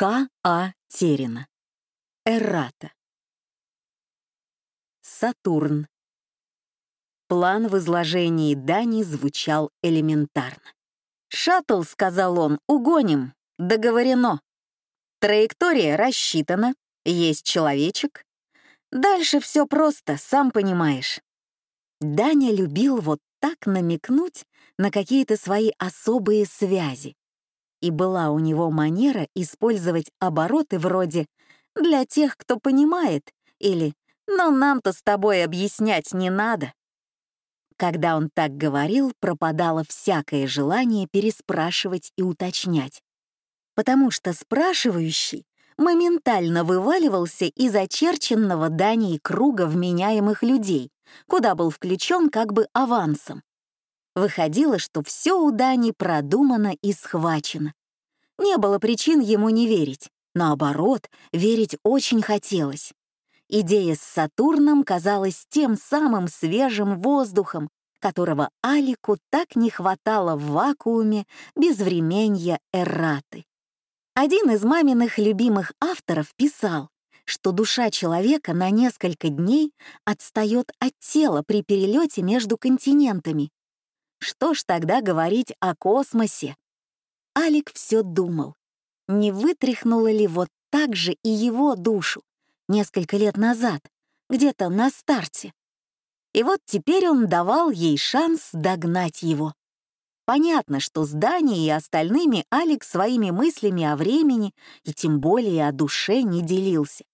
К. А. Терина. Эррата. Сатурн. План в изложении Дани звучал элементарно. «Шаттл», — сказал он, — «угоним. Договорено. Траектория рассчитана, есть человечек. Дальше все просто, сам понимаешь». Даня любил вот так намекнуть на какие-то свои особые связи. И была у него манера использовать обороты вроде «для тех, кто понимает» или «но нам-то с тобой объяснять не надо». Когда он так говорил, пропадало всякое желание переспрашивать и уточнять. Потому что спрашивающий моментально вываливался из очерченного Данией круга вменяемых людей, куда был включен как бы авансом. Выходило, что все у Дани продумано и схвачено. Не было причин ему не верить. Наоборот, верить очень хотелось. Идея с Сатурном казалась тем самым свежим воздухом, которого Алику так не хватало в вакууме безвременья Эрраты. Один из маминых любимых авторов писал, что душа человека на несколько дней отстает от тела при перелете между континентами. Что ж тогда говорить о космосе? Алик все думал, не вытряхнула ли вот так же и его душу, несколько лет назад, где-то на старте. И вот теперь он давал ей шанс догнать его. Понятно, что с Даней и остальными Алекс своими мыслями о времени и тем более о душе не делился.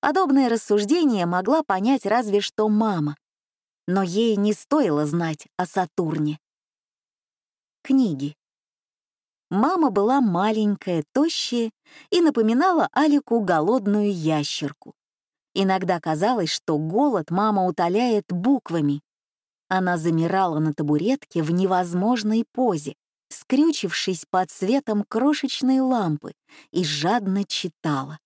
Подобное рассуждение могла понять разве что мама. Но ей не стоило знать о Сатурне. Книги. Мама была маленькая, тощая и напоминала Алику голодную ящерку. Иногда казалось, что голод мама утоляет буквами. Она замирала на табуретке в невозможной позе, скрючившись под светом крошечной лампы, и жадно читала.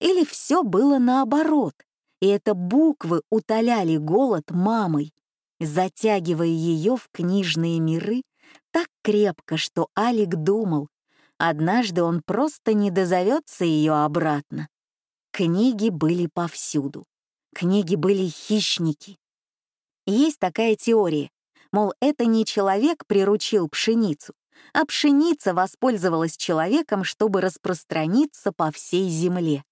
Или все было наоборот, и это буквы утоляли голод мамой, затягивая ее в книжные миры так крепко, что Алик думал, однажды он просто не дозовется ее обратно. Книги были повсюду. Книги были хищники. Есть такая теория, мол, это не человек приручил пшеницу, а пшеница воспользовалась человеком, чтобы распространиться по всей земле.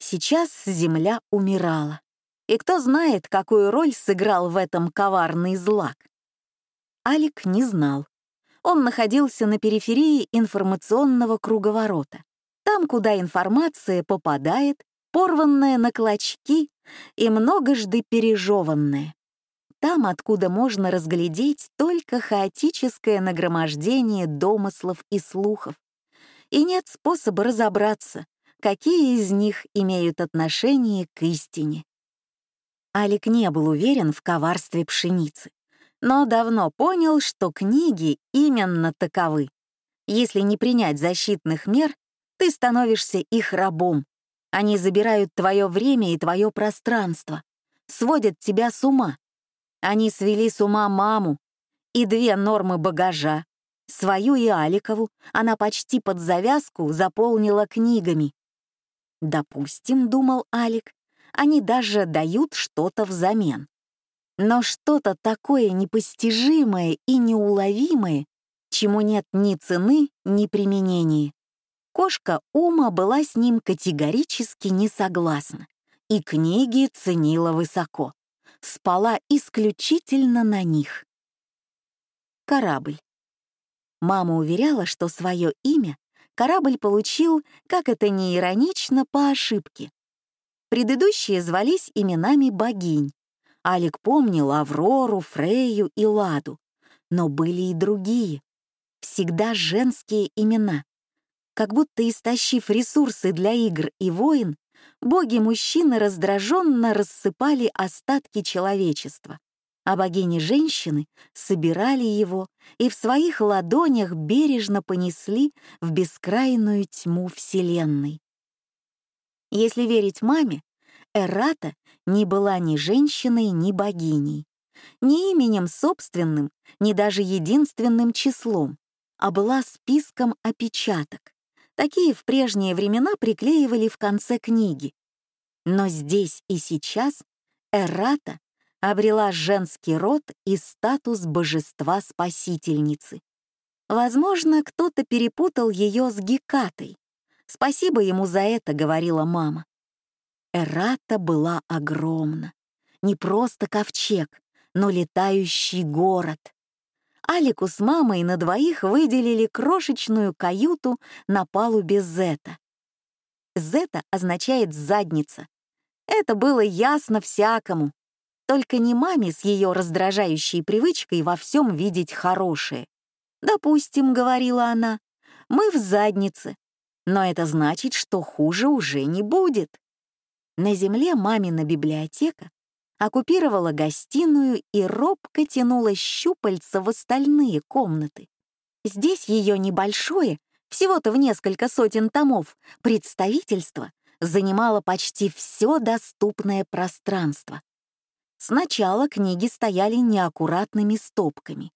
Сейчас земля умирала. И кто знает, какую роль сыграл в этом коварный злак. Алик не знал. Он находился на периферии информационного круговорота. Там, куда информация попадает, порванное на клочки и многожды пережеванное. Там, откуда можно разглядеть только хаотическое нагромождение домыслов и слухов. И нет способа разобраться, какие из них имеют отношение к истине. Алик не был уверен в коварстве пшеницы, но давно понял, что книги именно таковы. Если не принять защитных мер, ты становишься их рабом, они забирают твое время и твое пространство, сводят тебя с ума. Они свели с ума маму и две нормы багажа. Свою и Аликову она почти под завязку заполнила книгами. Допустим, думал Алик, они даже дают что-то взамен. Но что-то такое непостижимое и неуловимое, чему нет ни цены, ни применения. Кошка Ума была с ним категорически не согласна и книги ценила высоко, спала исключительно на них. Корабль. Мама уверяла, что свое имя корабль получил, как это не иронично, по ошибке. Предыдущие звались именами богинь. Алик помнил Аврору, Фрейю и Ладу, но были и другие. Всегда женские имена, как будто истощив ресурсы для игр и войн, боги-мужчины раздраженно рассыпали остатки человечества, а богини-женщины собирали его и в своих ладонях бережно понесли в бескрайную тьму Вселенной. Если верить маме, Эрата не была ни женщиной, ни богиней, ни именем собственным, ни даже единственным числом, а была списком опечаток, Такие в прежние времена приклеивали в конце книги. Но здесь и сейчас Эррата обрела женский род и статус божества-спасительницы. Возможно, кто-то перепутал ее с Гекатой. Спасибо ему за это, говорила мама. Эрата была огромна. Не просто ковчег, но летающий город. Алику с мамой на двоих выделили крошечную каюту на палубе Зета. Зета означает «задница». Это было ясно всякому. Только не маме с ее раздражающей привычкой во всем видеть хорошее. «Допустим», — говорила она, — «мы в заднице, но это значит, что хуже уже не будет». На земле мамина библиотека оккупировала гостиную и робко тянула щупальца в остальные комнаты. Здесь ее небольшое, всего-то в несколько сотен томов, представительство занимало почти все доступное пространство. Сначала книги стояли неаккуратными стопками.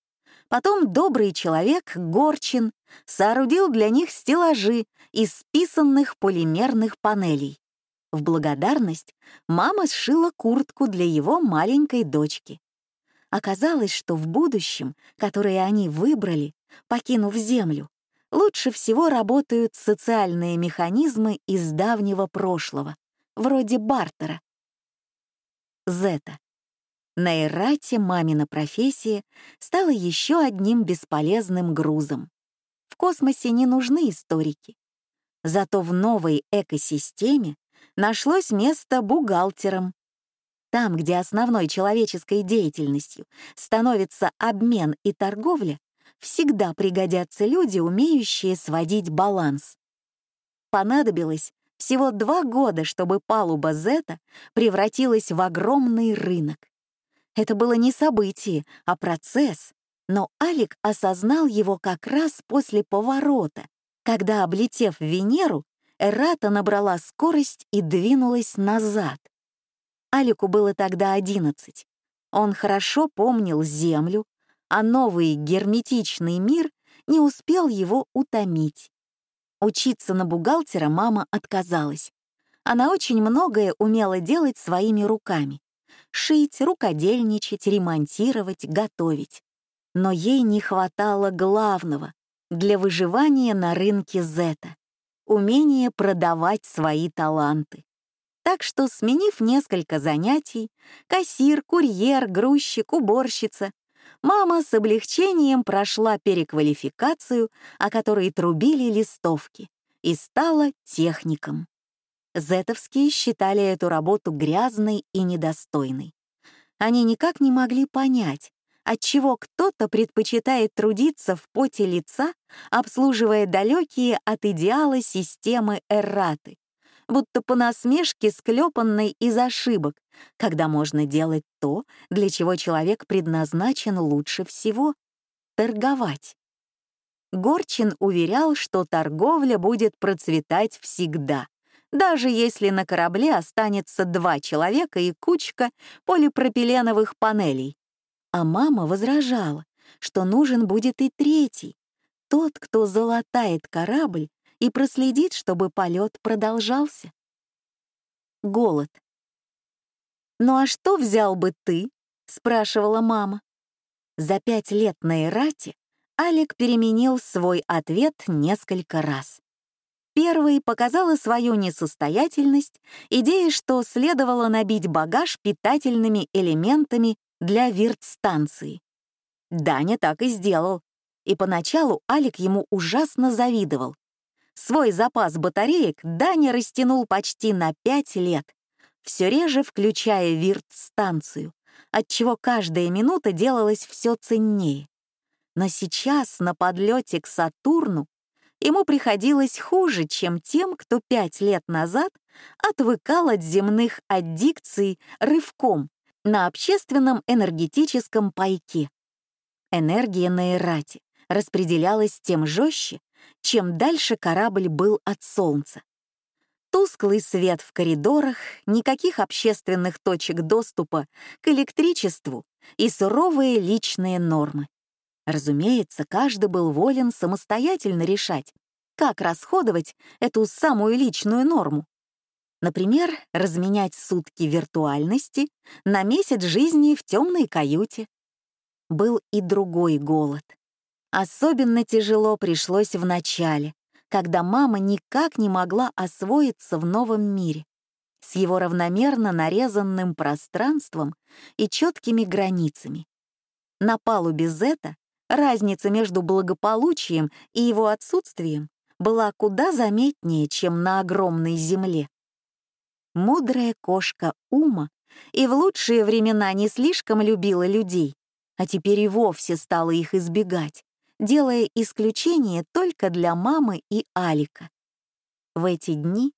Потом добрый человек, Горчин, соорудил для них стеллажи из списанных полимерных панелей. В благодарность мама сшила куртку для его маленькой дочки. Оказалось, что в будущем, которое они выбрали, покинув Землю, лучше всего работают социальные механизмы из давнего прошлого, вроде бартера. Зета. На Эрате мамина профессия стала еще одним бесполезным грузом. В космосе не нужны историки. Зато в новой экосистеме нашлось место бухгалтерам. Там, где основной человеческой деятельностью становится обмен и торговля, всегда пригодятся люди, умеющие сводить баланс. Понадобилось всего два года, чтобы палуба Зета превратилась в огромный рынок. Это было не событие, а процесс, но Алик осознал его как раз после поворота, когда, облетев Венеру, Эрата набрала скорость и двинулась назад. Алику было тогда одиннадцать. Он хорошо помнил Землю, а новый герметичный мир не успел его утомить. Учиться на бухгалтера мама отказалась. Она очень многое умела делать своими руками шить, рукодельничать, ремонтировать, готовить. Но ей не хватало главного для выживания на рынке Зета — умения продавать свои таланты. Так что, сменив несколько занятий — кассир, курьер, грузчик, уборщица — мама с облегчением прошла переквалификацию, о которой трубили листовки, и стала техником. Зетовские считали эту работу грязной и недостойной. Они никак не могли понять, отчего кто-то предпочитает трудиться в поте лица, обслуживая далекие от идеала системы эрраты, будто по насмешке склепанной из ошибок, когда можно делать то, для чего человек предназначен лучше всего — торговать. Горчин уверял, что торговля будет процветать всегда, даже если на корабле останется два человека и кучка полипропиленовых панелей. А мама возражала, что нужен будет и третий, тот, кто залатает корабль и проследит, чтобы полет продолжался. Голод. «Ну а что взял бы ты?» — спрашивала мама. За пять лет на Ирате Алик переменил свой ответ несколько раз. Первой показала свою несостоятельность идея, что следовало набить багаж питательными элементами для виртстанции. Даня так и сделал, и поначалу Алик ему ужасно завидовал. Свой запас батареек Даня растянул почти на пять лет, все реже включая вирт-станцию, отчего каждая минута делалась все ценнее. Но сейчас на подлете к Сатурну ему приходилось хуже, чем тем, кто пять лет назад отвыкал от земных аддикций рывком на общественном энергетическом пайке. Энергия на Эрате распределялась тем жестче, чем дальше корабль был от Солнца. Тусклый свет в коридорах, никаких общественных точек доступа к электричеству и суровые личные нормы. Разумеется, каждый был волен самостоятельно решать, как расходовать эту самую личную норму. Например, разменять сутки виртуальности на месяц жизни в темной каюте. Был и другой голод. Особенно тяжело пришлось в начале, когда мама никак не могла освоиться в новом мире с его равномерно нарезанным пространством и четкими границами. На палубе Зета разница между благополучием и его отсутствием была куда заметнее, чем на огромной земле. Мудрая кошка Ума и в лучшие времена не слишком любила людей, а теперь и вовсе стала их избегать, делая исключение только для мамы и Алика. В эти дни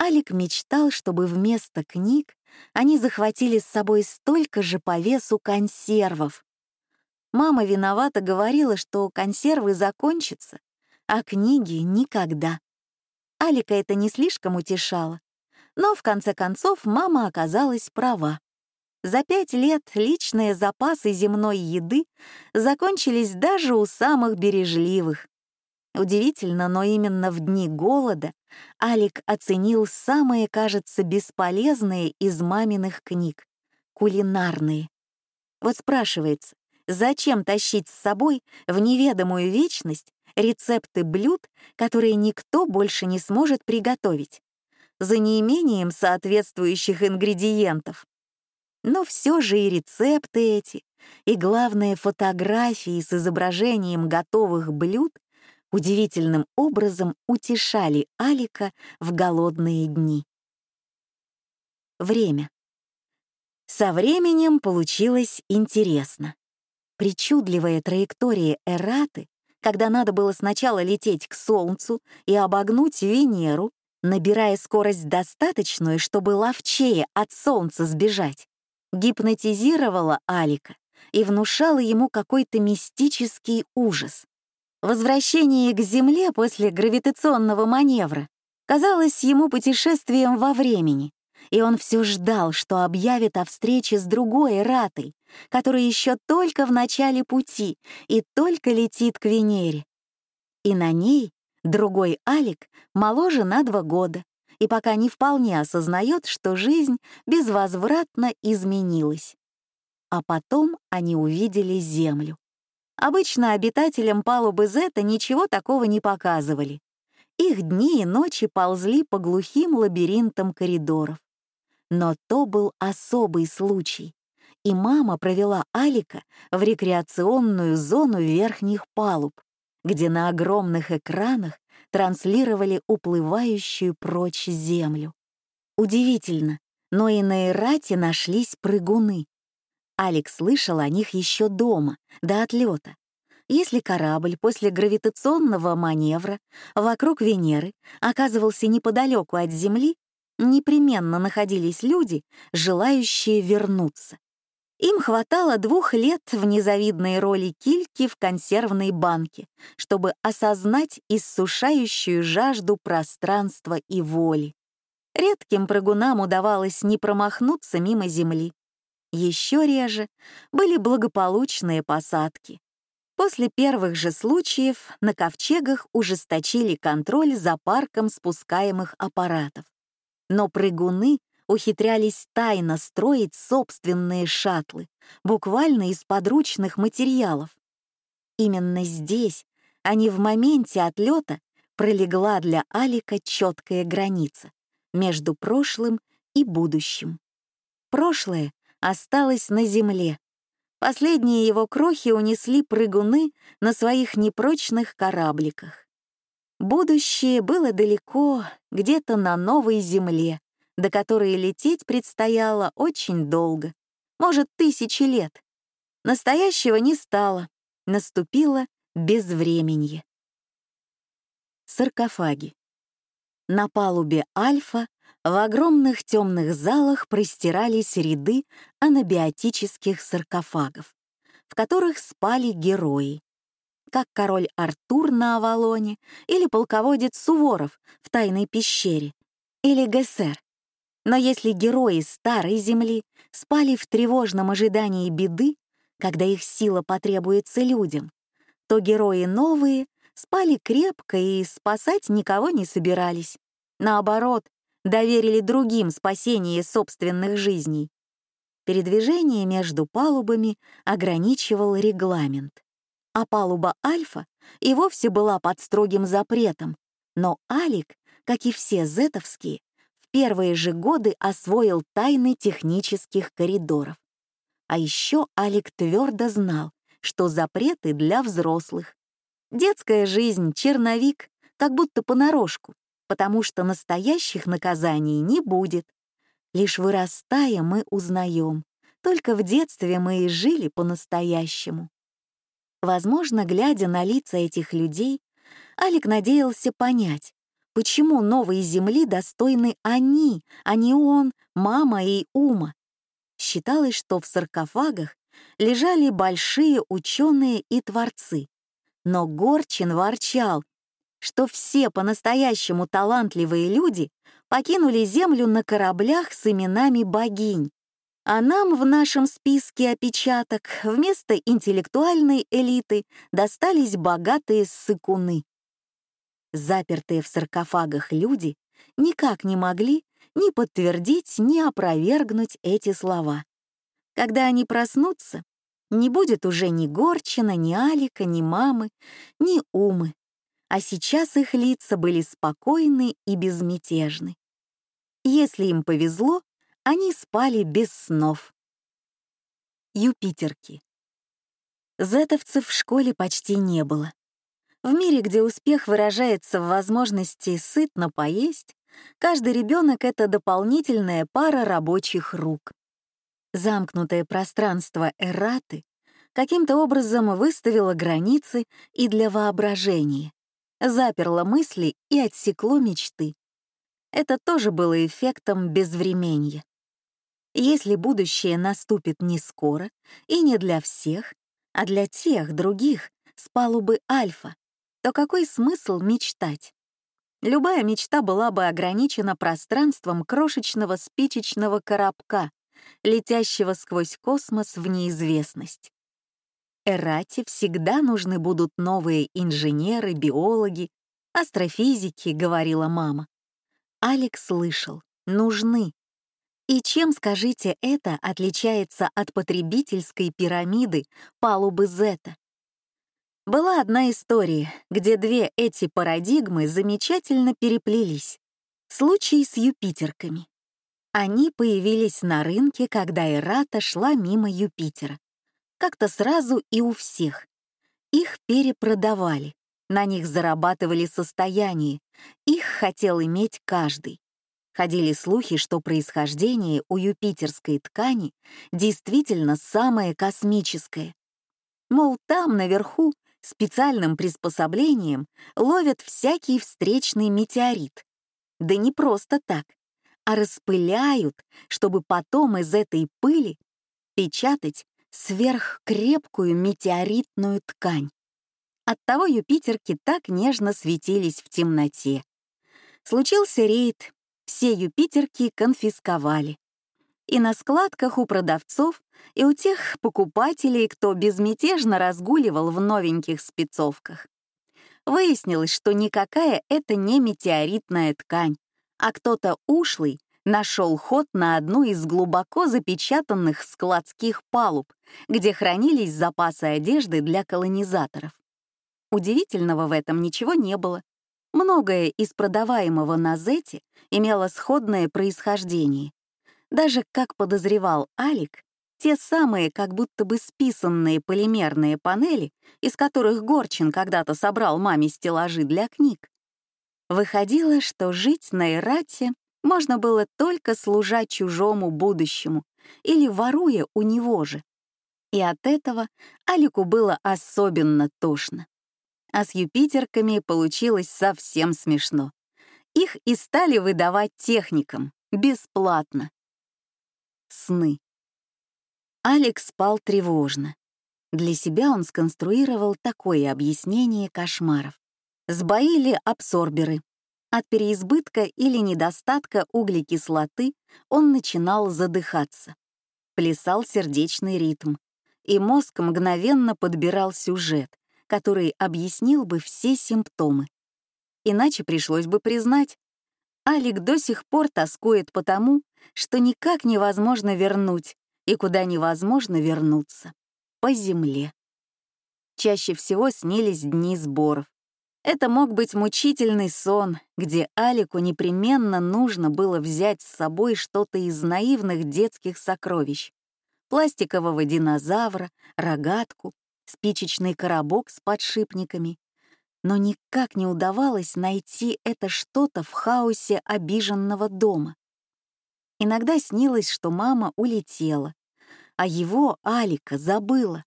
Алик мечтал, чтобы вместо книг они захватили с собой столько же по весу консервов. Мама виновата говорила, что консервы закончатся, а книги — никогда. Алика это не слишком утешало. Но в конце концов мама оказалась права. За пять лет личные запасы земной еды закончились даже у самых бережливых. Удивительно, но именно в дни голода Алик оценил самые, кажется, бесполезные из маминых книг — кулинарные. Вот спрашивается, зачем тащить с собой в неведомую вечность рецепты блюд, которые никто больше не сможет приготовить, за неимением соответствующих ингредиентов? Но все же и рецепты эти, и, главное, фотографии с изображением готовых блюд удивительным образом утешали Алика в голодные дни. Время. Со временем получилось интересно. Причудливая траектория Эраты, когда надо было сначала лететь к Солнцу и обогнуть Венеру, набирая скорость достаточную, чтобы ловчее от Солнца сбежать, гипнотизировала Алика и внушала ему какой-то мистический ужас. Возвращение к Земле после гравитационного маневра казалось ему путешествием во времени, и он все ждал, что объявит о встрече с другой Ратой, которая еще только в начале пути и только летит к Венере. И на ней другой Алик моложе на два года и пока не вполне осознает, что жизнь безвозвратно изменилась. А потом они увидели Землю. Обычно обитателям палубы Зета ничего такого не показывали. Их дни и ночи ползли по глухим лабиринтам коридоров. Но то был особый случай, и мама провела Алика в рекреационную зону верхних палуб, где на огромных экранах транслировали уплывающую прочь землю. Удивительно, но и на Ирате нашлись прыгуны, Алекс слышал о них еще дома, до отлета. Если корабль после гравитационного маневра вокруг Венеры оказывался неподалеку от Земли, непременно находились люди, желающие вернуться. Им хватало двух лет в незавидной роли кильки в консервной банке, чтобы осознать иссушающую жажду пространства и воли. Редким прыгунам удавалось не промахнуться мимо Земли. Еще реже были благополучные посадки. После первых же случаев на ковчегах ужесточили контроль за парком спускаемых аппаратов. Но прыгуны ухитрялись тайно строить собственные шаттлы, буквально из подручных материалов. Именно здесь, а не в моменте отлета, пролегла для Алика четкая граница между прошлым и будущим. Прошлое осталось на земле. Последние его крохи унесли прыгуны на своих непрочных корабликах. Будущее было далеко, где-то на новой земле, до которой лететь предстояло очень долго, может, тысячи лет. Настоящего не стало, наступило безвременье. Саркофаги. На палубе Альфа в огромных темных залах простирались ряды анабиотических саркофагов, в которых спали герои, как король Артур на Авалоне или полководец Суворов в тайной пещере, или Гессер. Но если герои Старой Земли спали в тревожном ожидании беды, когда их сила потребуется людям, то герои новые спали крепко и спасать никого не собирались. Наоборот, доверили другим спасение собственных жизней. Передвижение между палубами ограничивал регламент. А палуба Альфа и вовсе была под строгим запретом, но Алик, как и все зетовские, первые же годы освоил тайны технических коридоров. А еще Алик твердо знал, что запреты для взрослых. Детская жизнь — черновик, как будто понарошку, потому что настоящих наказаний не будет. Лишь вырастая, мы узнаем. Только в детстве мы и жили по-настоящему. Возможно, глядя на лица этих людей, Алик надеялся понять, почему новой земли достойны они, а не он, мама и Ума. Считалось, что в саркофагах лежали большие ученые и творцы. Но Горчин ворчал, что все по-настоящему талантливые люди покинули Землю на кораблях с именами богинь. А нам в нашем списке опечаток вместо интеллектуальной элиты достались богатые ссыкуны. Запертые в саркофагах люди никак не могли ни подтвердить, ни опровергнуть эти слова. Когда они проснутся, не будет уже ни Горчина, ни Алика, ни мамы, ни Умы. А сейчас их лица были спокойны и безмятежны. Если им повезло, они спали без снов. Юпитерки. Зетовцев в школе почти не было. В мире, где успех выражается в возможности сытно поесть, каждый ребенок — это дополнительная пара рабочих рук. Замкнутое пространство Эрраты каким-то образом выставило границы и для воображения, заперло мысли и отсекло мечты. Это тоже было эффектом безвременья. Если будущее наступит не скоро и не для всех, а для тех других с палубы Альфа, то какой смысл мечтать? Любая мечта была бы ограничена пространством крошечного спичечного коробка, летящего сквозь космос в неизвестность. Эрате всегда нужны будут новые инженеры, биологи, астрофизики, говорила мама. Алекс слышал, нужны. И чем, скажите, это отличается от потребительской пирамиды палубы Зета? Была одна история, где две эти парадигмы замечательно переплелись. Случай с Юпитерками. Они появились на рынке, когда Эрата шла мимо Юпитера. Как-то сразу и у всех. Их перепродавали, на них зарабатывали состояние, их хотел иметь каждый. Ходили слухи, что происхождение у юпитерской ткани действительно самое космическое. Мол, там, наверху, специальным приспособлением ловят всякий встречный метеорит. Да не просто так а распыляют, чтобы потом из этой пыли печатать сверхкрепкую метеоритную ткань. Оттого Юпитерки так нежно светились в темноте. Случился рейд, все Юпитерки конфисковали. И на складках у продавцов, и у тех покупателей, кто безмятежно разгуливал в новеньких спецовках. Выяснилось, что никакая это не метеоритная ткань, а кто-то ушлый нашел ход на одну из глубоко запечатанных складских палуб, где хранились запасы одежды для колонизаторов. Удивительного в этом ничего не было. Многое из продаваемого на Зете имело сходное происхождение. Даже, как подозревал Алик, те самые как будто бы списанные полимерные панели, из которых Горчин когда-то собрал маме стеллажи для книг, Выходило, что жить на Ирате можно было только служа чужому будущему или воруя у него же. И от этого Алику было особенно тошно. А с Юпитерками получилось совсем смешно. Их и стали выдавать техникам, бесплатно. Сны. Алекс спал тревожно. Для себя он сконструировал такое объяснение кошмаров. Сбоили абсорберы. От переизбытка или недостатка углекислоты он начинал задыхаться. Плясал сердечный ритм, и мозг мгновенно подбирал сюжет, который объяснил бы все симптомы. Иначе пришлось бы признать, Алик до сих пор тоскует по тому, что никак невозможно вернуть и куда невозможно вернуться — по земле. Чаще всего снились дни сборов. Это мог быть мучительный сон, где Алику непременно нужно было взять с собой что-то из наивных детских сокровищ. Пластикового динозавра, рогатку, спичечный коробок с подшипниками. Но никак не удавалось найти это что-то в хаосе обиженного дома. Иногда снилось, что мама улетела, а его, Алика, забыла.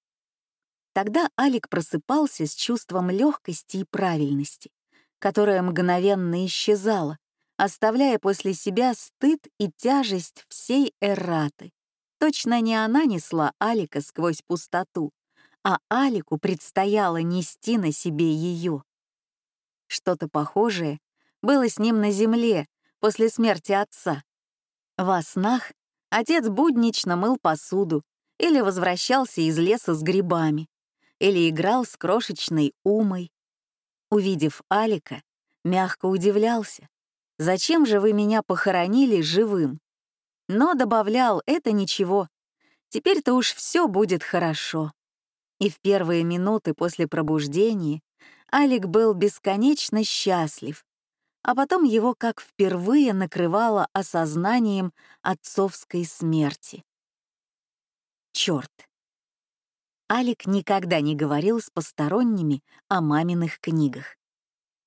Тогда Алик просыпался с чувством легкости и правильности, которое мгновенно исчезало, оставляя после себя стыд и тяжесть всей эрраты. Точно не она несла Алика сквозь пустоту, а Алику предстояло нести на себе ее. Что-то похожее было с ним на земле после смерти отца. Во снах отец буднично мыл посуду или возвращался из леса с грибами, или играл с крошечной Умой. Увидев Алика, мягко удивлялся. «Зачем же вы меня похоронили живым?» Но добавлял «это ничего, теперь-то уж все будет хорошо». И в первые минуты после пробуждения Алик был бесконечно счастлив, а потом его как впервые накрывало осознанием отцовской смерти. Черт! Алик никогда не говорил с посторонними о маминых книгах.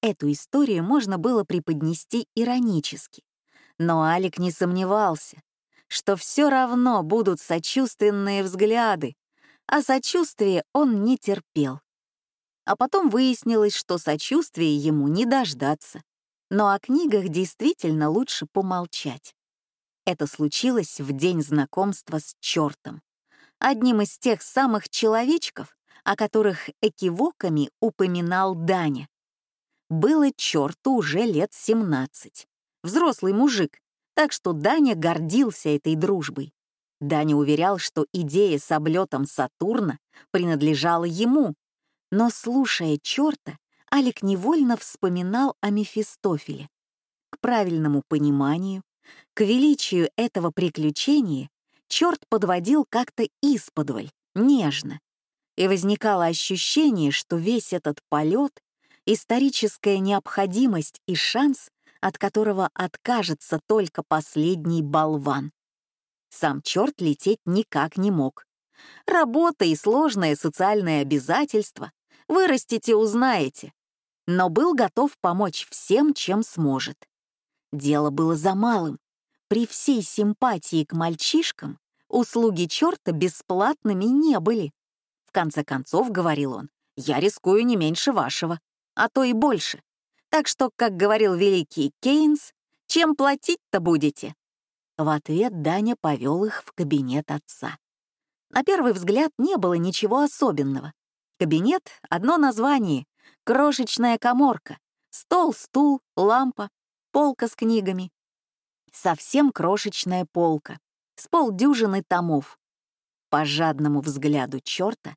Эту историю можно было преподнести иронически, но Алик не сомневался, что все равно будут сочувственные взгляды, а сочувствие он не терпел. А потом выяснилось, что сочувствия ему не дождаться. Но о книгах действительно лучше помолчать. Это случилось в день знакомства с чертом одним из тех самых человечков, о которых экивоками упоминал Даня. Было черту уже лет 17. Взрослый мужик, так что Даня гордился этой дружбой. Даня уверял, что идея с облетом Сатурна принадлежала ему, но, слушая черта, Алик невольно вспоминал о Мефистофеле. К правильному пониманию, к величию этого приключения черт подводил как-то исподволь, нежно. И возникало ощущение, что весь этот полет — историческая необходимость и шанс, от которого откажется только последний болван. Сам черт лететь никак не мог. Работа и сложное социальное обязательство. Вырастите, узнаете. Но был готов помочь всем, чем сможет. Дело было за малым при всей симпатии к мальчишкам услуги черта бесплатными не были. В конце концов, говорил он, я рискую не меньше вашего, а то и больше. Так что, как говорил великий Кейнс, чем платить-то будете? В ответ Даня повел их в кабинет отца. На первый взгляд не было ничего особенного. Кабинет — одно название, крошечная коморка, стол, стул, лампа, полка с книгами совсем крошечная полка с полдюжины томов. По жадному взгляду черта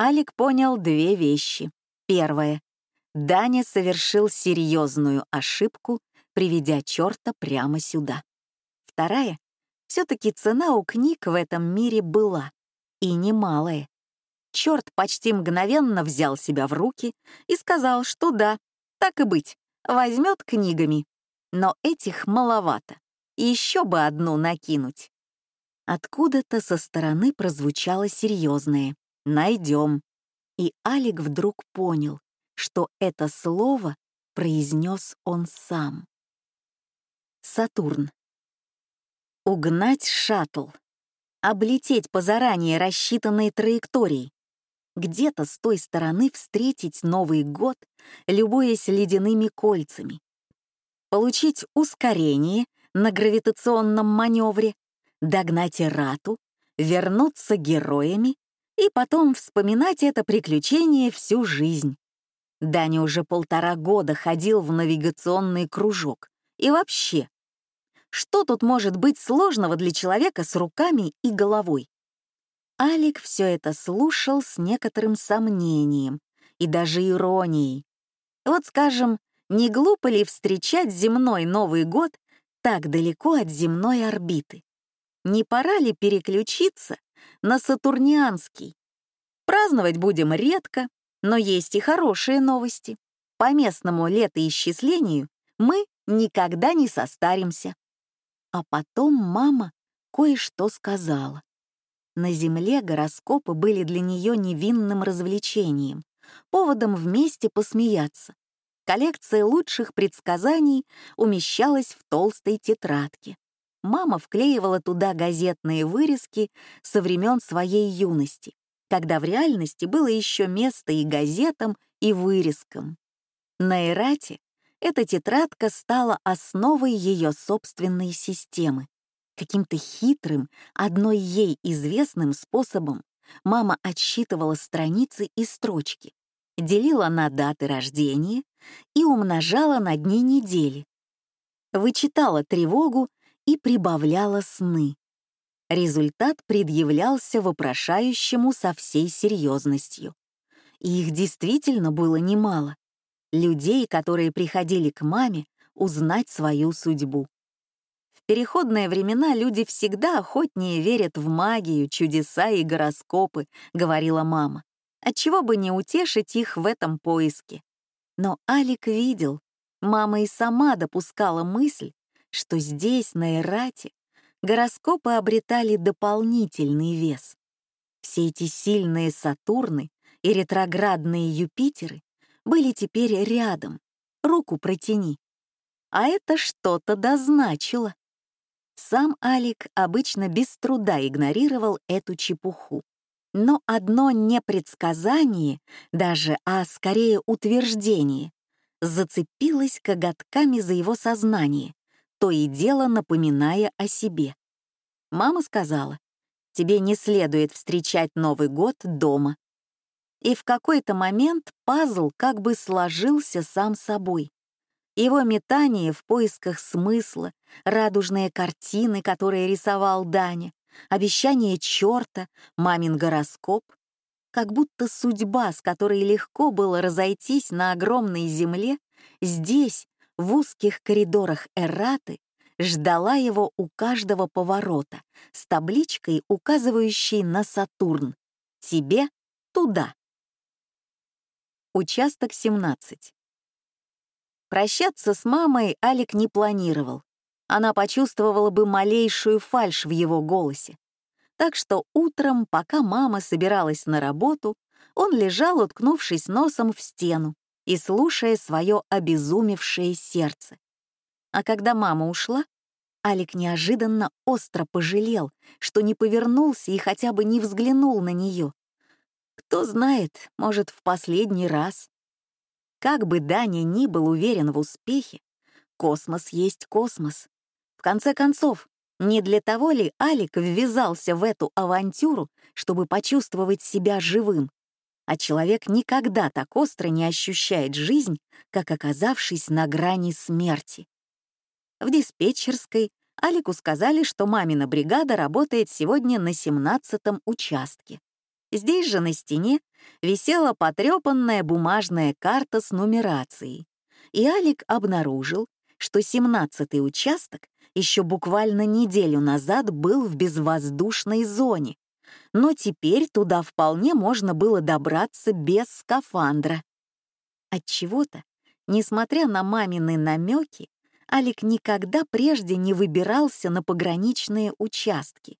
Алик понял две вещи. Первое. Даня совершил серьезную ошибку, приведя черта прямо сюда. Вторая. Все-таки цена у книг в этом мире была, и немалая. Черт почти мгновенно взял себя в руки и сказал, что да, так и быть, возьмет книгами. Но этих маловато. Еще бы одну накинуть. Откуда-то со стороны прозвучало серьезное «найдем». И Алик вдруг понял, что это слово произнес он сам. Сатурн. Угнать шаттл. Облететь по заранее рассчитанной траектории. Где-то с той стороны встретить Новый год, любуясь ледяными кольцами. Получить ускорение на гравитационном маневре, догнать Ирату, вернуться героями и потом вспоминать это приключение всю жизнь. Даня уже полтора года ходил в навигационный кружок. И вообще, что тут может быть сложного для человека с руками и головой? Алик все это слушал с некоторым сомнением и даже иронией. Вот, скажем, не глупо ли встречать земной Новый год так далеко от земной орбиты? Не пора ли переключиться на сатурнианский? Праздновать будем редко, но есть и хорошие новости. По местному летоисчислению мы никогда не состаримся. А потом мама кое-что сказала. На Земле гороскопы были для нее невинным развлечением, поводом вместе посмеяться. Коллекция лучших предсказаний умещалась в толстой тетрадке. Мама вклеивала туда газетные вырезки со времен своей юности, когда в реальности было еще место и газетам, и вырезкам. На Эрате эта тетрадка стала основой ее собственной системы. Каким-то хитрым, одной ей известным способом мама отсчитывала страницы и строчки, делила на даты рождения и умножала на дни недели. Вычитала тревогу и прибавляла сны. Результат предъявлялся вопрошающему со всей серьезностью. И их действительно было немало. Людей, которые приходили к маме узнать свою судьбу переходные времена люди всегда охотнее верят в магию, чудеса и гороскопы, говорила мама. Отчего бы не утешить их в этом поиске? Но Алик видел, мама и сама допускала мысль, что здесь, на Эрате, гороскопы обретали дополнительный вес. Все эти сильные Сатурны и ретроградные Юпитеры были теперь рядом, руку протяни. А это что-то дозначило. Сам Алик обычно без труда игнорировал эту чепуху. Но одно не предсказание, даже, а скорее утверждение, зацепилось коготками за его сознание, то и дело напоминая о себе. Мама сказала, тебе не следует встречать Новый год дома. И в какой-то момент пазл как бы сложился сам собой. Его метание в поисках смысла, радужные картины, которые рисовал Даня, обещание черта, мамин гороскоп. Как будто судьба, с которой легко было разойтись на огромной земле, здесь, в узких коридорах Эрраты, ждала его у каждого поворота с табличкой, указывающей на Сатурн. «Тебе туда». Участок 17. Прощаться с мамой Алик не планировал. Она почувствовала бы малейшую фальшь в его голосе. Так что утром, пока мама собиралась на работу, он лежал, уткнувшись носом в стену и слушая свое обезумевшее сердце. А когда мама ушла, Алик неожиданно остро пожалел, что не повернулся и хотя бы не взглянул на нее. Кто знает, может, в последний раз. Как бы Даня ни был уверен в успехе, космос есть космос. В конце концов, не для того ли Алик ввязался в эту авантюру, чтобы почувствовать себя живым? А человек никогда так остро не ощущает жизнь, как оказавшись на грани смерти. В диспетчерской Алику сказали, что мамина бригада работает сегодня на 17-м участке. Здесь же на стене висела потрепанная бумажная карта с нумерацией, и Алик обнаружил, что 17-й участок еще буквально неделю назад был в безвоздушной зоне, но теперь туда вполне можно было добраться без скафандра. Отчего-то, несмотря на мамины намеки, Алик никогда прежде не выбирался на пограничные участки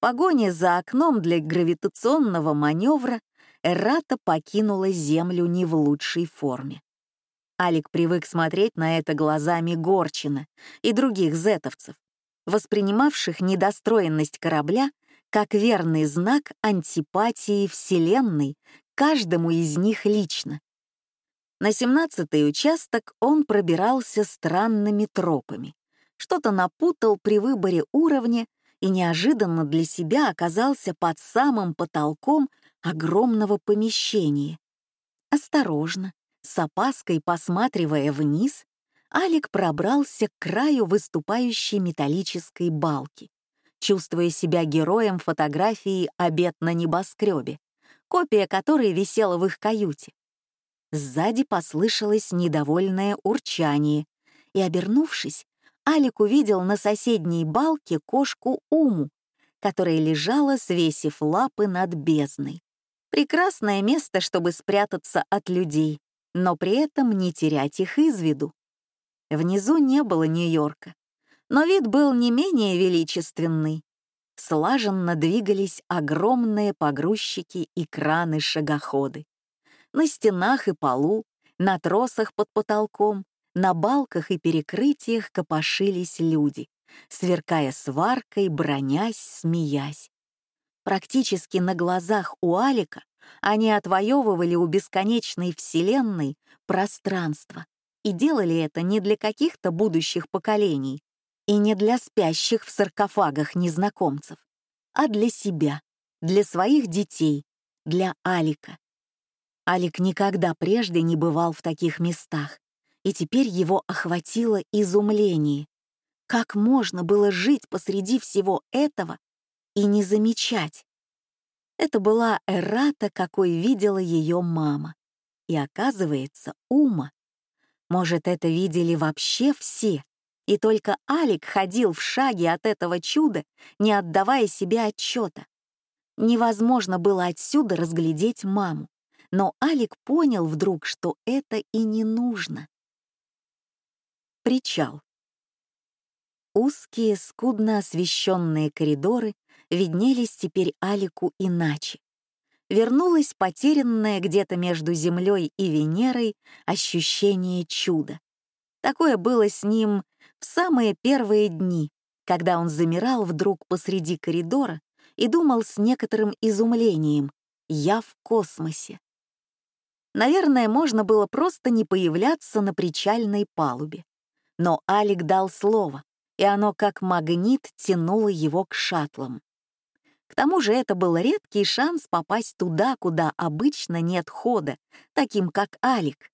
погоне за окном для гравитационного маневра Эррата покинула Землю не в лучшей форме. Алик привык смотреть на это глазами Горчина и других зетовцев, воспринимавших недостроенность корабля как верный знак антипатии Вселенной каждому из них лично. На семнадцатый участок он пробирался странными тропами, что-то напутал при выборе уровня и неожиданно для себя оказался под самым потолком огромного помещения. Осторожно, с опаской посматривая вниз, Алик пробрался к краю выступающей металлической балки, чувствуя себя героем фотографии «Обед на небоскребе», копия которой висела в их каюте. Сзади послышалось недовольное урчание, и, обернувшись, Алик увидел на соседней балке кошку Уму, которая лежала, свесив лапы над бездной. Прекрасное место, чтобы спрятаться от людей, но при этом не терять их из виду. Внизу не было Нью-Йорка, но вид был не менее величественный. Слаженно двигались огромные погрузчики и краны-шагоходы. На стенах и полу, на тросах под потолком, на балках и перекрытиях копошились люди, сверкая сваркой, бронясь, смеясь. Практически на глазах у Алика они отвоевывали у бесконечной Вселенной пространство и делали это не для каких-то будущих поколений и не для спящих в саркофагах незнакомцев, а для себя, для своих детей, для Алика. Алик никогда прежде не бывал в таких местах, и теперь его охватило изумление. Как можно было жить посреди всего этого и не замечать? Это была Эрата, какой видела ее мама. И оказывается, Ума. Может, это видели вообще все, и только Алик ходил в шаге от этого чуда, не отдавая себе отчета. Невозможно было отсюда разглядеть маму, но Алик понял вдруг, что это и не нужно. Причал. Узкие, скудно освещенные коридоры виднелись теперь Алику иначе. Вернулось потерянное где-то между Землей и Венерой ощущение чуда. Такое было с ним в самые первые дни, когда он замирал вдруг посреди коридора и думал с некоторым изумлением «Я в космосе». Наверное, можно было просто не появляться на причальной палубе. Но Алик дал слово, и оно как магнит тянуло его к шаттлам. К тому же это был редкий шанс попасть туда, куда обычно нет хода, таким как Алик.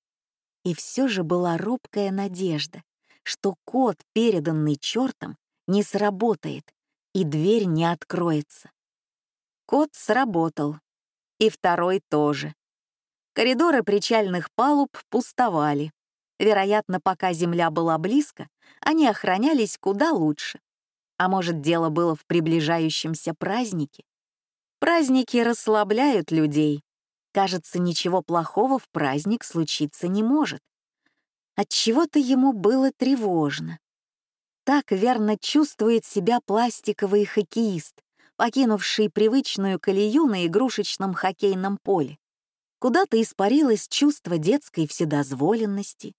И все же была робкая надежда, что код, переданный чертом, не сработает, и дверь не откроется. Код сработал. И второй тоже. Коридоры причальных палуб пустовали, Вероятно, пока Земля была близко, они охранялись куда лучше. А может, дело было в приближающемся празднике? Праздники расслабляют людей. Кажется, ничего плохого в праздник случиться не может. От чего то ему было тревожно. Так верно чувствует себя пластиковый хоккеист, покинувший привычную колею на игрушечном хоккейном поле. Куда-то испарилось чувство детской вседозволенности,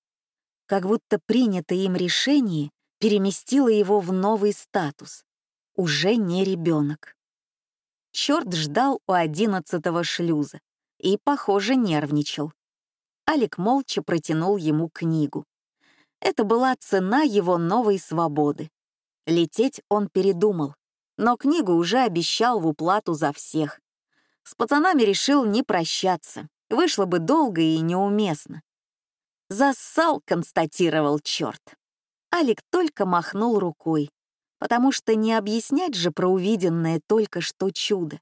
как будто принятое им решение переместило его в новый статус. Уже не ребенок. Черт ждал у одиннадцатого шлюза и, похоже, нервничал. Алик молча протянул ему книгу. Это была цена его новой свободы. Лететь он передумал, но книгу уже обещал в уплату за всех. С пацанами решил не прощаться, вышло бы долго и неуместно. Зассал, констатировал черт. Алик только махнул рукой, потому что не объяснять же про увиденное только что чудо,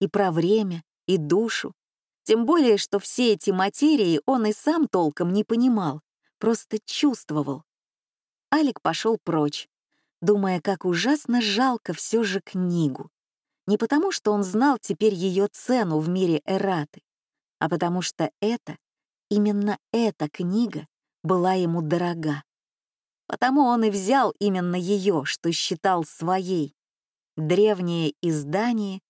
и про время, и душу, тем более, что все эти материи он и сам толком не понимал, просто чувствовал. Алик пошел прочь, думая, как ужасно жалко все же книгу. Не потому, что он знал теперь ее цену в мире Эраты, а потому что это Именно эта книга была ему дорога. Потому он и взял именно ее, что считал своей. Древнее издание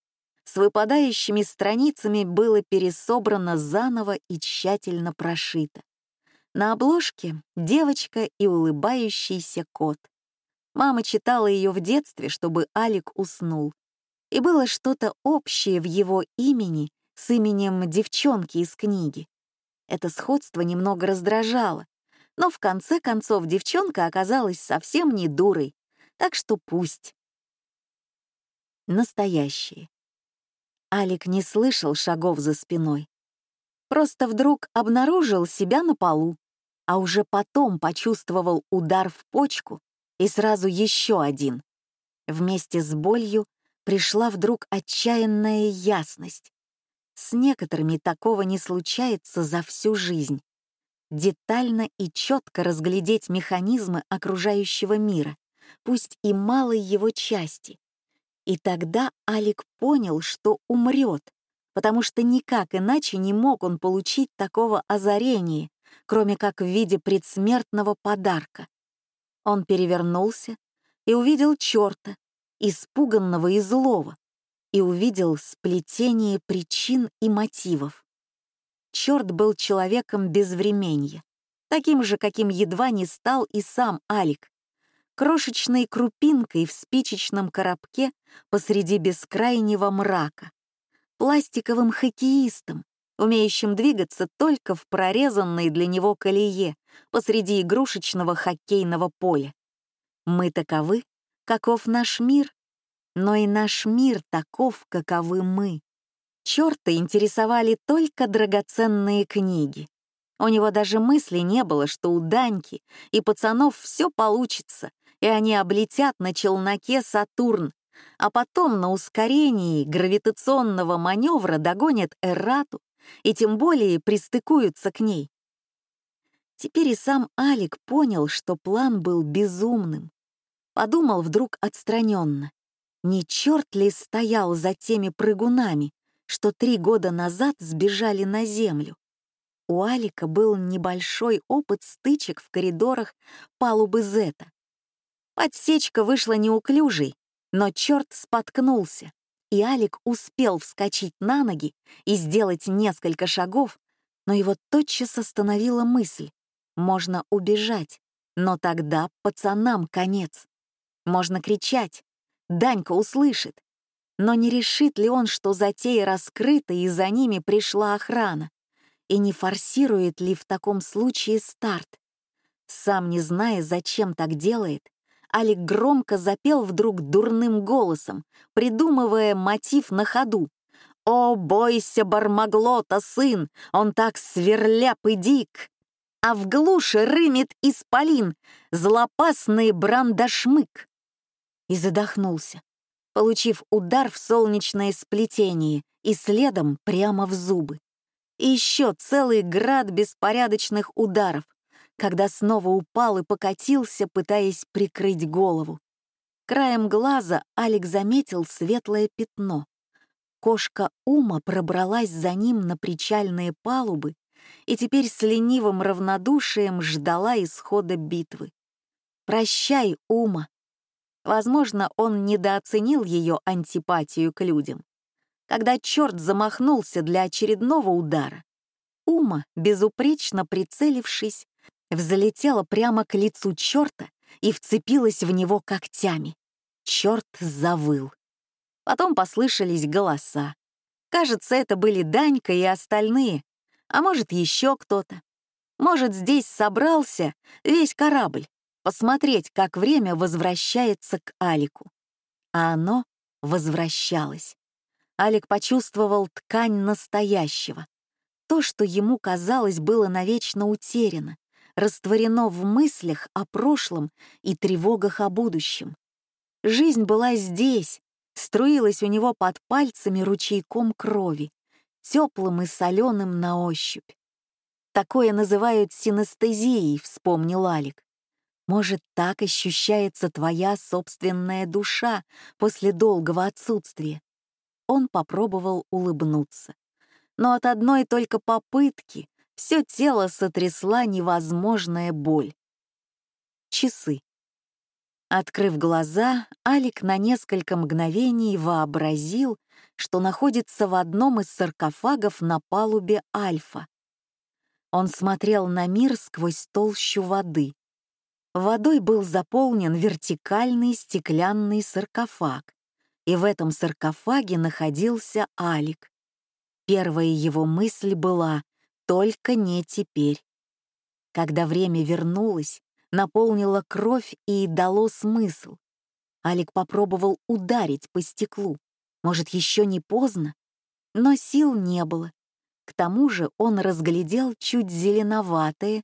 с выпадающими страницами было пересобрано заново и тщательно прошито. На обложке девочка и улыбающийся кот. Мама читала ее в детстве, чтобы Алик уснул. И было что-то общее в его имени с именем девчонки из книги. Это сходство немного раздражало, но в конце концов девчонка оказалась совсем не дурой, так что пусть. Настоящие. Алик не слышал шагов за спиной. Просто вдруг обнаружил себя на полу, а уже потом почувствовал удар в почку и сразу еще один. Вместе с болью пришла вдруг отчаянная ясность. С некоторыми такого не случается за всю жизнь. Детально и четко разглядеть механизмы окружающего мира, пусть и малой его части. И тогда Алик понял, что умрет, потому что никак иначе не мог он получить такого озарения, кроме как в виде предсмертного подарка. Он перевернулся и увидел черта, испуганного и злого, и увидел сплетение причин и мотивов. Черт был человеком без временья, таким же, каким едва не стал и сам Алик, крошечной крупинкой в спичечном коробке посреди бескрайнего мрака, пластиковым хоккеистом, умеющим двигаться только в прорезанной для него колее посреди игрушечного хоккейного поля. Мы таковы, каков наш мир, но и наш мир таков, каковы мы. Чёрта интересовали только драгоценные книги. У него даже мысли не было, что у Даньки и пацанов все получится, и они облетят на челноке «Сатурн», а потом на ускорении гравитационного маневра догонят Эрату и тем более пристыкуются к ней. Теперь и сам Алик понял, что план был безумным. Подумал вдруг отстраненно. Не черт ли стоял за теми прыгунами, что три года назад сбежали на землю? У Алика был небольшой опыт стычек в коридорах палубы Зета. Подсечка вышла неуклюжей, но черт споткнулся, и Алик успел вскочить на ноги и сделать несколько шагов, но его тотчас остановила мысль. Можно убежать, но тогда пацанам конец. Можно кричать, Данька услышит. Но не решит ли он, что затея раскрыта и за ними пришла охрана? И не форсирует ли в таком случае старт? Сам не зная, зачем так делает, Алик громко запел вдруг дурным голосом, придумывая мотив на ходу. «О, бойся Бармаглота, сын, он так сверляп и дик!» А в глуши рымит исполин, злопасный брандашмык и задохнулся, получив удар в солнечное сплетение и следом прямо в зубы. И еще целый град беспорядочных ударов, когда снова упал и покатился, пытаясь прикрыть голову. Краем глаза Алик заметил светлое пятно. Кошка Ума пробралась за ним на причальные палубы и теперь с ленивым равнодушием ждала исхода битвы. «Прощай, Ума», Возможно, он недооценил ее антипатию к людям. Когда черт замахнулся для очередного удара, Ума, безупречно прицелившись, взлетела прямо к лицу черта и вцепилась в него когтями. Черт завыл. Потом послышались голоса. Кажется, это были Данька и остальные, а может, еще кто-то. Может, здесь собрался весь корабль, посмотреть, как время возвращается к Алику. А оно возвращалось. Алик почувствовал ткань настоящего. То, что ему казалось было навечно утеряно, растворено в мыслях о прошлом и тревогах о будущем. Жизнь была здесь, струилась у него под пальцами ручейком крови, теплым и соленым на ощупь. Такое называют синестезией, вспомнил Алик. Может, так ощущается твоя собственная душа после долгого отсутствия. Он попробовал улыбнуться. Но от одной только попытки все тело сотрясла невозможная боль. Часы. Открыв глаза, Алик на несколько мгновений вообразил, что находится в одном из саркофагов на палубе Альфа. Он смотрел на мир сквозь толщу воды, Водой был заполнен вертикальный стеклянный саркофаг, и в этом саркофаге находился Алик. Первая его мысль была «только не теперь». Когда время вернулось, наполнило кровь и дало смысл. Алик попробовал ударить по стеклу. Может, еще не поздно? Но сил не было. К тому же он разглядел чуть зеленоватое,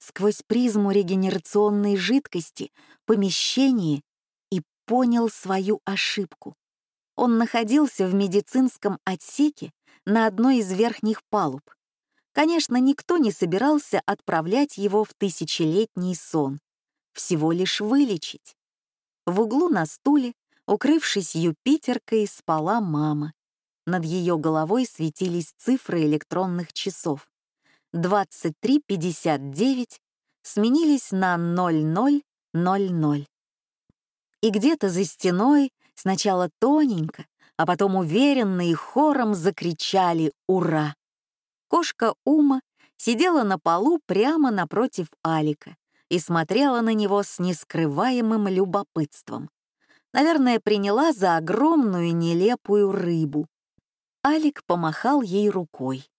сквозь призму регенерационной жидкости помещение и понял свою ошибку. Он находился в медицинском отсеке, на одной из верхних палуб. Конечно, никто не собирался отправлять его в тысячелетний сон, всего лишь вылечить. В углу на стуле, укрывшись Юпитеркой, спала мама. Над ее головой светились цифры электронных часов. 23.59 сменились на 00.00. И где-то за стеной сначала тоненько, а потом уверенно и хором закричали «Ура!». Кошка Ума сидела на полу прямо напротив Алика и смотрела на него с нескрываемым любопытством. Наверное, приняла за огромную нелепую рыбу. Алик помахал ей рукой.